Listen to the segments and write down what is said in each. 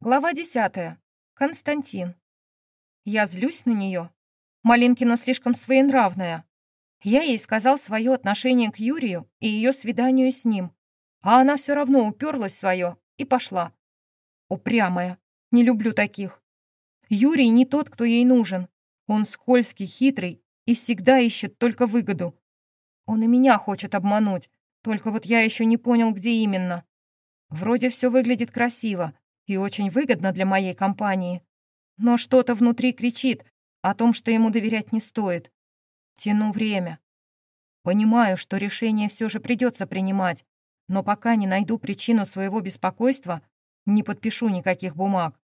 Глава десятая. Константин. Я злюсь на нее. Малинкина слишком своенравная. Я ей сказал свое отношение к Юрию и ее свиданию с ним, а она все равно уперлась свое и пошла. Упрямая. Не люблю таких. Юрий не тот, кто ей нужен. Он скользкий, хитрый и всегда ищет только выгоду. Он и меня хочет обмануть, только вот я еще не понял, где именно. Вроде все выглядит красиво, и очень выгодно для моей компании. Но что-то внутри кричит о том, что ему доверять не стоит. Тяну время. Понимаю, что решение все же придется принимать, но пока не найду причину своего беспокойства, не подпишу никаких бумаг.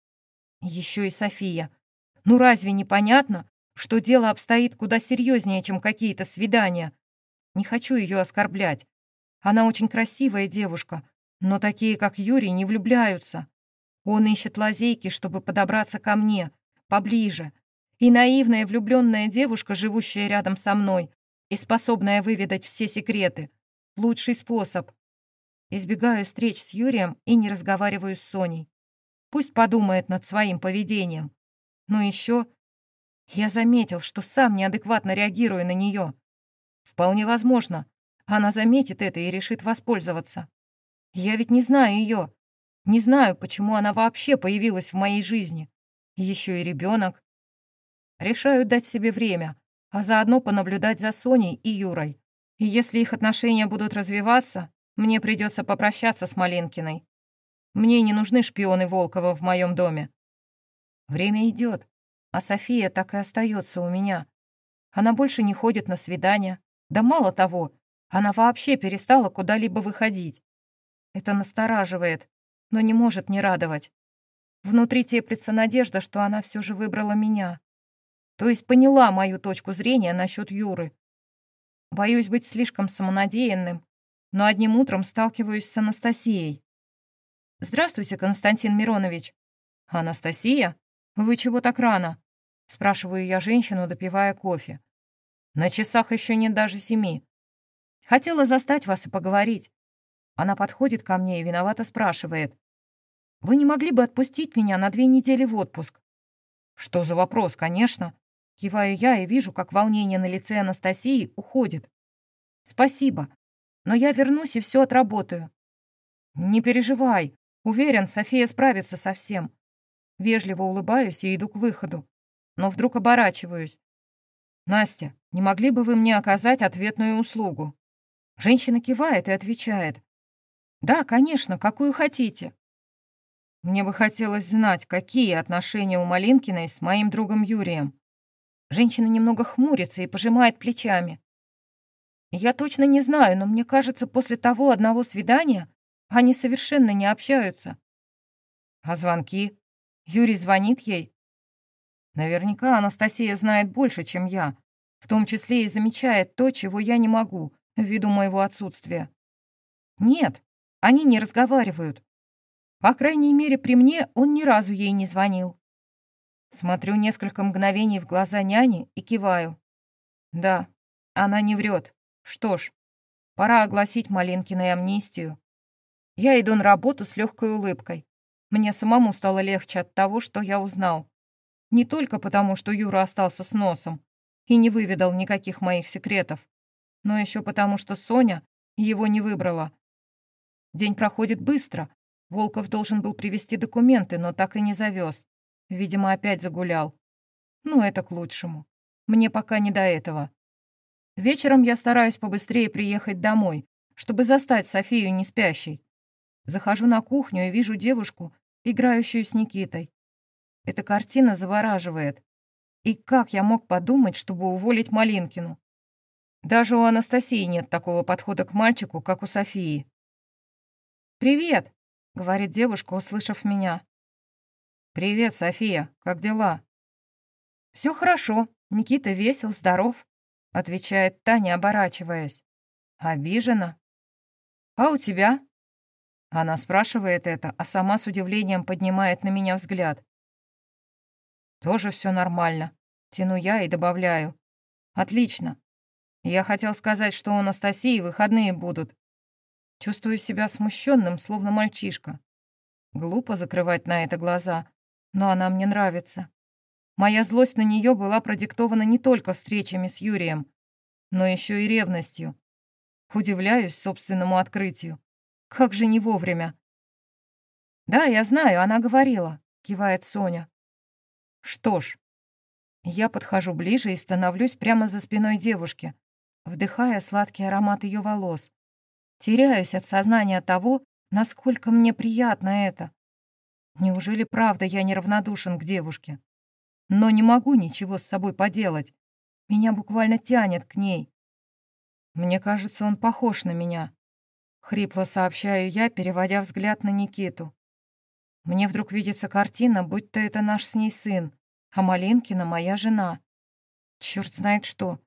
Еще и София. Ну разве не понятно, что дело обстоит куда серьезнее, чем какие-то свидания? Не хочу ее оскорблять. Она очень красивая девушка, но такие, как Юрий, не влюбляются. Он ищет лазейки, чтобы подобраться ко мне, поближе. И наивная влюбленная девушка, живущая рядом со мной и способная выведать все секреты. Лучший способ. Избегаю встреч с Юрием и не разговариваю с Соней. Пусть подумает над своим поведением. Но еще я заметил, что сам неадекватно реагирую на нее. Вполне возможно, она заметит это и решит воспользоваться. Я ведь не знаю ее, не знаю, почему она вообще появилась в моей жизни. Еще и ребенок. Решаю дать себе время, а заодно понаблюдать за Соней и Юрой. И если их отношения будут развиваться, мне придется попрощаться с Малинкиной. Мне не нужны шпионы Волкова в моем доме. Время идет, а София так и остается у меня. Она больше не ходит на свидания. Да мало того, она вообще перестала куда-либо выходить. Это настораживает, но не может не радовать. Внутри теплится надежда, что она все же выбрала меня. То есть поняла мою точку зрения насчет Юры. Боюсь быть слишком самонадеянным, но одним утром сталкиваюсь с Анастасией. «Здравствуйте, Константин Миронович». «Анастасия? Вы чего так рано?» Спрашиваю я женщину, допивая кофе. «На часах еще нет даже семи. Хотела застать вас и поговорить. Она подходит ко мне и виновато спрашивает. «Вы не могли бы отпустить меня на две недели в отпуск?» «Что за вопрос, конечно?» Киваю я и вижу, как волнение на лице Анастасии уходит. «Спасибо, но я вернусь и все отработаю». «Не переживай. Уверен, София справится со всем». Вежливо улыбаюсь и иду к выходу, но вдруг оборачиваюсь. «Настя, не могли бы вы мне оказать ответную услугу?» Женщина кивает и отвечает. «Да, конечно, какую хотите». Мне бы хотелось знать, какие отношения у Малинкиной с моим другом Юрием. Женщина немного хмурится и пожимает плечами. Я точно не знаю, но мне кажется, после того одного свидания они совершенно не общаются. А звонки? Юрий звонит ей? Наверняка Анастасия знает больше, чем я, в том числе и замечает то, чего я не могу, ввиду моего отсутствия. Нет, они не разговаривают. По крайней мере, при мне он ни разу ей не звонил. Смотрю несколько мгновений в глаза няни и киваю. Да, она не врет. Что ж, пора огласить Малинкиной амнистию. Я иду на работу с легкой улыбкой. Мне самому стало легче от того, что я узнал. Не только потому, что Юра остался с носом и не выведал никаких моих секретов, но еще потому, что Соня его не выбрала, День проходит быстро. Волков должен был привезти документы, но так и не завез. Видимо, опять загулял. Ну, это к лучшему. Мне пока не до этого. Вечером я стараюсь побыстрее приехать домой, чтобы застать Софию не спящей. Захожу на кухню и вижу девушку, играющую с Никитой. Эта картина завораживает. И как я мог подумать, чтобы уволить Малинкину? Даже у Анастасии нет такого подхода к мальчику, как у Софии. «Привет!» — говорит девушка, услышав меня. «Привет, София. Как дела?» «Все хорошо. Никита весел, здоров», — отвечает Таня, оборачиваясь. «Обижена?» «А у тебя?» Она спрашивает это, а сама с удивлением поднимает на меня взгляд. «Тоже все нормально», — тяну я и добавляю. «Отлично. Я хотел сказать, что у Анастасии выходные будут, Чувствую себя смущенным, словно мальчишка. Глупо закрывать на это глаза, но она мне нравится. Моя злость на нее была продиктована не только встречами с Юрием, но еще и ревностью. Удивляюсь собственному открытию. Как же не вовремя. «Да, я знаю, она говорила», — кивает Соня. «Что ж». Я подхожу ближе и становлюсь прямо за спиной девушки, вдыхая сладкий аромат ее волос. Теряюсь от сознания того, насколько мне приятно это. Неужели правда я неравнодушен к девушке? Но не могу ничего с собой поделать. Меня буквально тянет к ней. Мне кажется, он похож на меня. Хрипло сообщаю я, переводя взгляд на Никиту. Мне вдруг видится картина, будто это наш с ней сын, а Малинкина — моя жена. Черт знает что.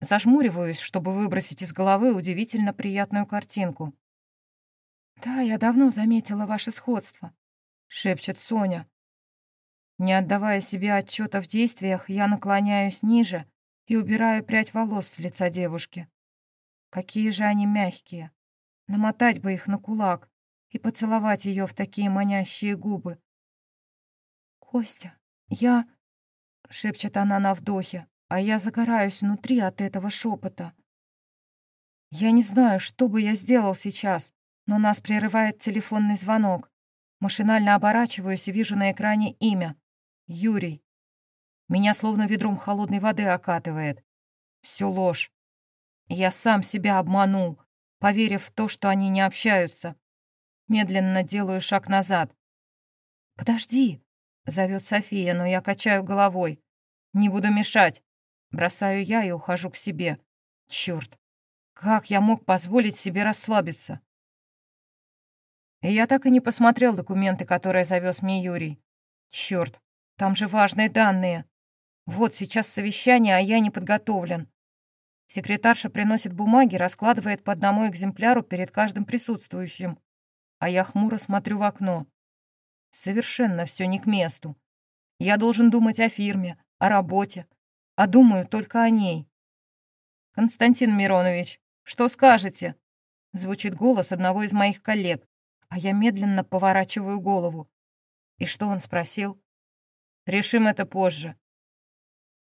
Зажмуриваюсь, чтобы выбросить из головы удивительно приятную картинку. «Да, я давно заметила ваше сходство», — шепчет Соня. Не отдавая себе отчета в действиях, я наклоняюсь ниже и убираю прядь волос с лица девушки. Какие же они мягкие. Намотать бы их на кулак и поцеловать ее в такие манящие губы. «Костя, я...» — шепчет она на вдохе, а я загораюсь внутри от этого шепота. Я не знаю, что бы я сделал сейчас, но нас прерывает телефонный звонок. Машинально оборачиваюсь и вижу на экране имя. Юрий. Меня словно ведром холодной воды окатывает. Все ложь. Я сам себя обманул, поверив в то, что они не общаются. Медленно делаю шаг назад. «Подожди!» — зовет София, но я качаю головой. «Не буду мешать!» Бросаю я и ухожу к себе. Черт! Как я мог позволить себе расслабиться? Я так и не посмотрел документы, которые завез мне Юрий. Черт, там же важные данные. Вот сейчас совещание, а я не подготовлен. Секретарша приносит бумаги, раскладывает по одному экземпляру перед каждым присутствующим. А я хмуро смотрю в окно. Совершенно все не к месту. Я должен думать о фирме, о работе, а думаю только о ней. «Константин Миронович, что скажете?» Звучит голос одного из моих коллег, а я медленно поворачиваю голову. И что он спросил? Решим это позже.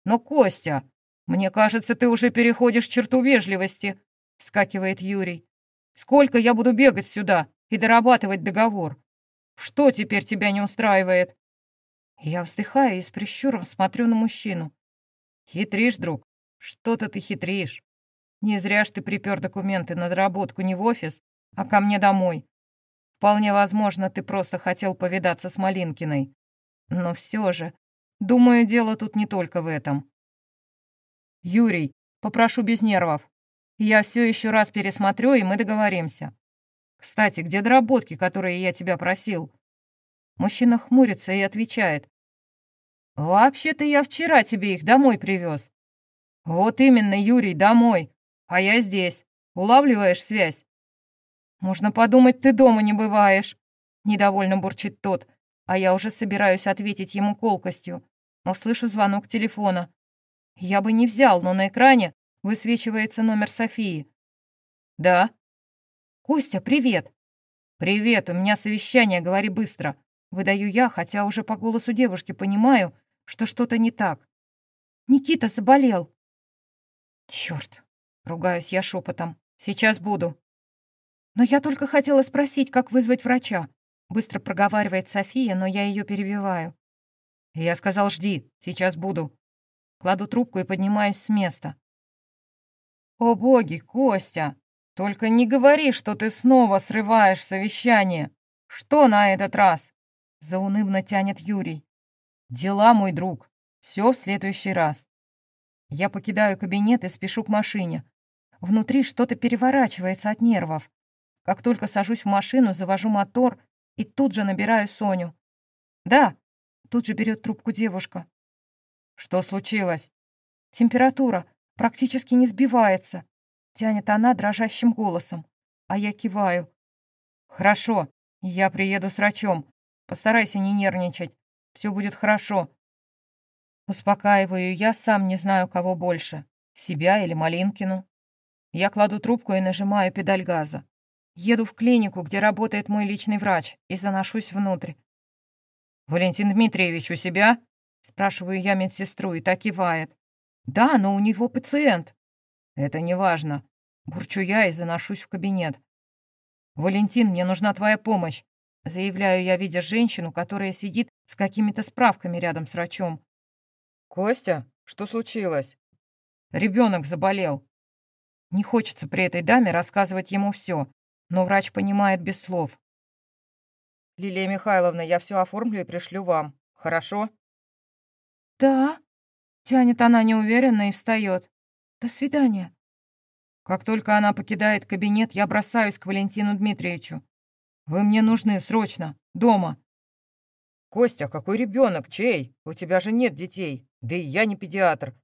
Но, Костя, мне кажется, ты уже переходишь черту вежливости, вскакивает Юрий. Сколько я буду бегать сюда и дорабатывать договор? Что теперь тебя не устраивает? Я вздыхаю и с прищуром смотрю на мужчину. Хитришь, друг, что-то ты хитришь. Не зря ж ты припер документы на доработку не в офис, а ко мне домой. Вполне возможно, ты просто хотел повидаться с Малинкиной. Но все же, думаю, дело тут не только в этом. Юрий, попрошу без нервов. Я все еще раз пересмотрю, и мы договоримся. Кстати, где доработки, которые я тебя просил? Мужчина хмурится и отвечает. Вообще-то я вчера тебе их домой привез. Вот именно, Юрий, домой. А я здесь. Улавливаешь связь? «Можно подумать, ты дома не бываешь», — недовольно бурчит тот, а я уже собираюсь ответить ему колкостью, но слышу звонок телефона. Я бы не взял, но на экране высвечивается номер Софии. «Да?» «Костя, привет!» «Привет, у меня совещание, говори быстро!» Выдаю я, хотя уже по голосу девушки понимаю, что что-то не так. «Никита заболел!» «Чёрт!» — ругаюсь я шепотом. «Сейчас буду!» «Но я только хотела спросить, как вызвать врача», — быстро проговаривает София, но я ее перебиваю. «Я сказал, жди, сейчас буду». Кладу трубку и поднимаюсь с места. «О боги, Костя! Только не говори, что ты снова срываешь совещание! Что на этот раз?» Заунывно тянет Юрий. «Дела, мой друг. Все в следующий раз». Я покидаю кабинет и спешу к машине. Внутри что-то переворачивается от нервов. Как только сажусь в машину, завожу мотор и тут же набираю Соню. «Да», — тут же берет трубку девушка. «Что случилось?» «Температура практически не сбивается», — тянет она дрожащим голосом, а я киваю. «Хорошо, я приеду с врачом. Постарайся не нервничать. Все будет хорошо». Успокаиваю я, сам не знаю, кого больше, себя или Малинкину. Я кладу трубку и нажимаю педаль газа. Еду в клинику, где работает мой личный врач, и заношусь внутрь. «Валентин Дмитриевич у себя?» Спрашиваю я медсестру, и так кивает. «Да, но у него пациент». «Это не важно. Бурчу я и заношусь в кабинет. «Валентин, мне нужна твоя помощь», — заявляю я, видя женщину, которая сидит с какими-то справками рядом с врачом. «Костя, что случилось?» Ребенок заболел. Не хочется при этой даме рассказывать ему все, но врач понимает без слов. «Лилия Михайловна, я все оформлю и пришлю вам. Хорошо?» «Да», — тянет она неуверенно и встает. «До свидания». Как только она покидает кабинет, я бросаюсь к Валентину Дмитриевичу. «Вы мне нужны срочно, дома». «Костя, какой ребенок? Чей? У тебя же нет детей. Да и я не педиатр».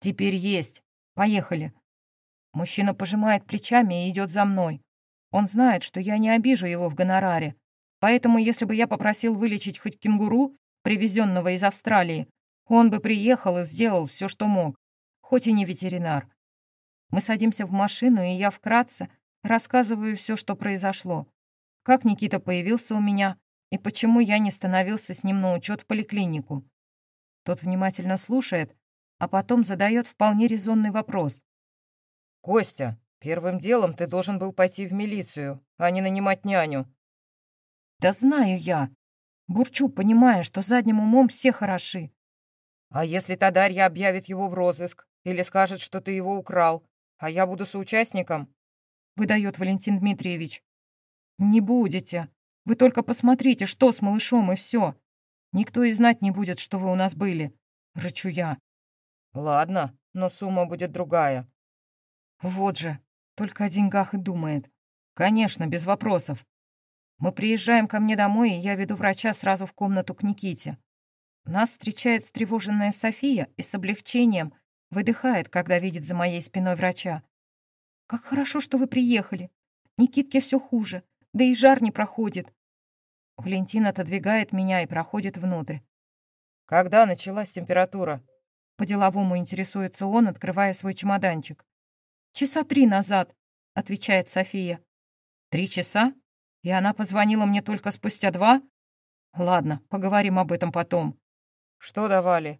«Теперь есть. Поехали». Мужчина пожимает плечами и идет за мной. Он знает, что я не обижу его в гонораре. Поэтому, если бы я попросил вылечить хоть кенгуру, привезенного из Австралии, он бы приехал и сделал все, что мог, хоть и не ветеринар. Мы садимся в машину, и я вкратце рассказываю все, что произошло. Как Никита появился у меня, и почему я не становился с ним на учет в поликлинику. Тот внимательно слушает, а потом задает вполне резонный вопрос. «Костя, первым делом ты должен был пойти в милицию, а не нанимать няню. Да знаю я. Бурчу, понимая, что задним умом все хороши. А если та Дарья объявит его в розыск или скажет, что ты его украл, а я буду соучастником? Выдает Валентин Дмитриевич. Не будете. Вы только посмотрите, что с малышом, и все. Никто и знать не будет, что вы у нас были. Рычу я. Ладно, но сумма будет другая. Вот же, только о деньгах и думает. Конечно, без вопросов. Мы приезжаем ко мне домой, и я веду врача сразу в комнату к Никите. Нас встречает встревоженная София и с облегчением выдыхает, когда видит за моей спиной врача. «Как хорошо, что вы приехали. Никитке все хуже, да и жар не проходит». Валентин отодвигает меня и проходит внутрь. «Когда началась температура?» По-деловому интересуется он, открывая свой чемоданчик. «Часа три назад», — отвечает София. «Три часа?» И она позвонила мне только спустя два? Ладно, поговорим об этом потом. Что давали?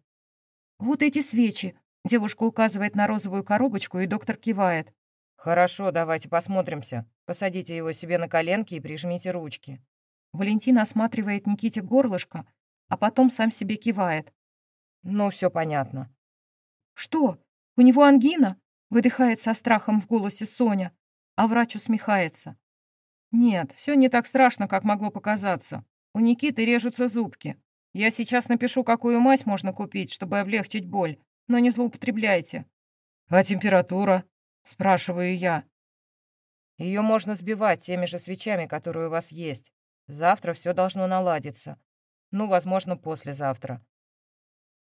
Вот эти свечи. Девушка указывает на розовую коробочку, и доктор кивает. Хорошо, давайте посмотримся. Посадите его себе на коленки и прижмите ручки. Валентина осматривает Никите горлышко, а потом сам себе кивает. Ну, все понятно. Что? У него ангина? Выдыхает со страхом в голосе Соня, а врач усмехается. «Нет, все не так страшно, как могло показаться. У Никиты режутся зубки. Я сейчас напишу, какую мазь можно купить, чтобы облегчить боль, но не злоупотребляйте». «А температура?» — спрашиваю я. Ее можно сбивать теми же свечами, которые у вас есть. Завтра все должно наладиться. Ну, возможно, послезавтра.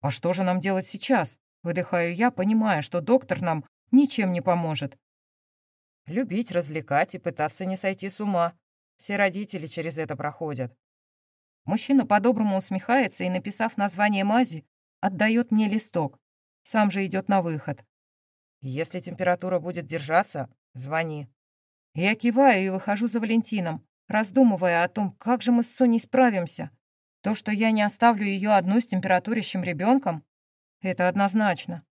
А что же нам делать сейчас? Выдыхаю я, понимая, что доктор нам ничем не поможет. Любить, развлекать и пытаться не сойти с ума. Все родители через это проходят. Мужчина по-доброму усмехается и, написав название мази, отдает мне листок. Сам же идет на выход. Если температура будет держаться, звони. Я киваю и выхожу за Валентином, раздумывая о том, как же мы с Соней справимся. То, что я не оставлю ее одну с температурящим ребенком, это однозначно.